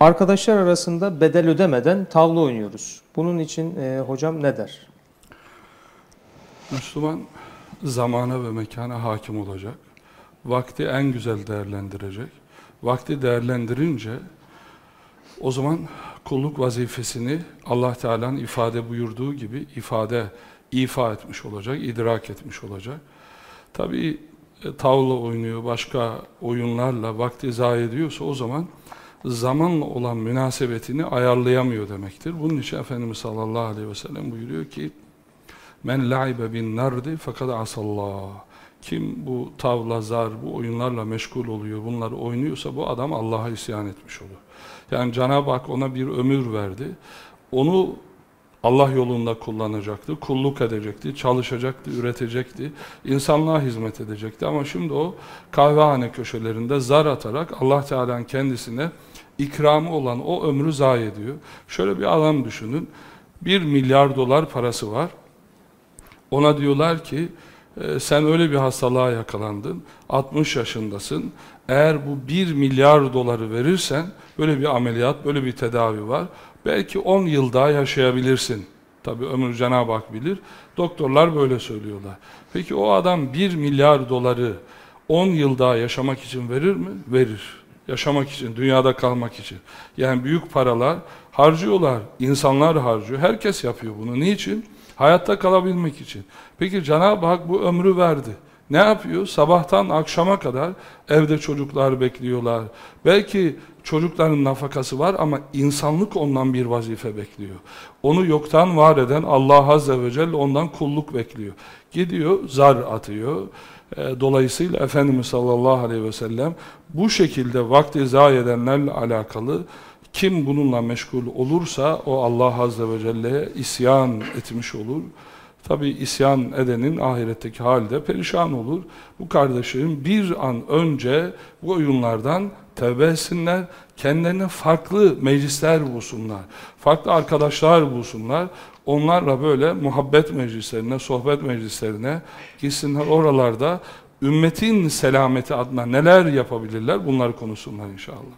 Arkadaşlar arasında bedel ödemeden tavla oynuyoruz. Bunun için e, hocam ne der? Müslüman zamana ve mekana hakim olacak. Vakti en güzel değerlendirecek. Vakti değerlendirince o zaman kulluk vazifesini Allah Teala'nın ifade buyurduğu gibi ifade, ifa etmiş olacak, idrak etmiş olacak. Tabii e, tavla oynuyor, başka oyunlarla vakti zayi ediyorsa o zaman zamanla olan münasebetini ayarlayamıyor demektir. Bunun için Efendimiz sallallahu aleyhi ve sellem buyuruyor ki Men la'ibe bin nardi fakat asallah. Kim bu tavla, zar, bu oyunlarla meşgul oluyor, bunları oynuyorsa bu adam Allah'a isyan etmiş olur. Yani Cenab-ı Hak ona bir ömür verdi. Onu Allah yolunda kullanacaktı, kulluk edecekti, çalışacaktı, üretecekti, insanlığa hizmet edecekti. Ama şimdi o kahvehane köşelerinde zar atarak Allah Teala'nın kendisine ikramı olan o ömrü zayi ediyor. Şöyle bir adam düşünün, bir milyar dolar parası var. Ona diyorlar ki e, sen öyle bir hastalığa yakalandın, 60 yaşındasın. Eğer bu 1 milyar doları verirsen böyle bir ameliyat, böyle bir tedavi var. Belki 10 yıl daha yaşayabilirsin. Tabi ömür Cenab-ı Hak bilir. Doktorlar böyle söylüyorlar. Peki o adam 1 milyar doları 10 yıl daha yaşamak için verir mi? Verir. Yaşamak için, dünyada kalmak için. Yani büyük paralar harcıyorlar. İnsanlar harcıyor. Herkes yapıyor bunu. Niçin? Hayatta kalabilmek için. Peki Cenab-ı Hak bu ömrü verdi. Ne yapıyor? Sabahtan akşama kadar evde çocuklar bekliyorlar. Belki çocukların nafakası var ama insanlık ondan bir vazife bekliyor. Onu yoktan var eden Allah Azze ve Celle ondan kulluk bekliyor. Gidiyor, zar atıyor. E, dolayısıyla Efendimiz sallallahu aleyhi ve sellem bu şekilde vakti zayi edenlerle alakalı kim bununla meşgul olursa o Allah Azze ve Celle'ye isyan etmiş olur. Tabi isyan edenin ahiretteki halde perişan olur. Bu kardeşlerim bir an önce bu oyunlardan tevbe etsinler, kendilerine farklı meclisler bulsunlar, farklı arkadaşlar bulsunlar. Onlarla böyle muhabbet meclislerine, sohbet meclislerine gitsinler oralarda ümmetin selameti adına neler yapabilirler bunları konuşsunlar inşallah.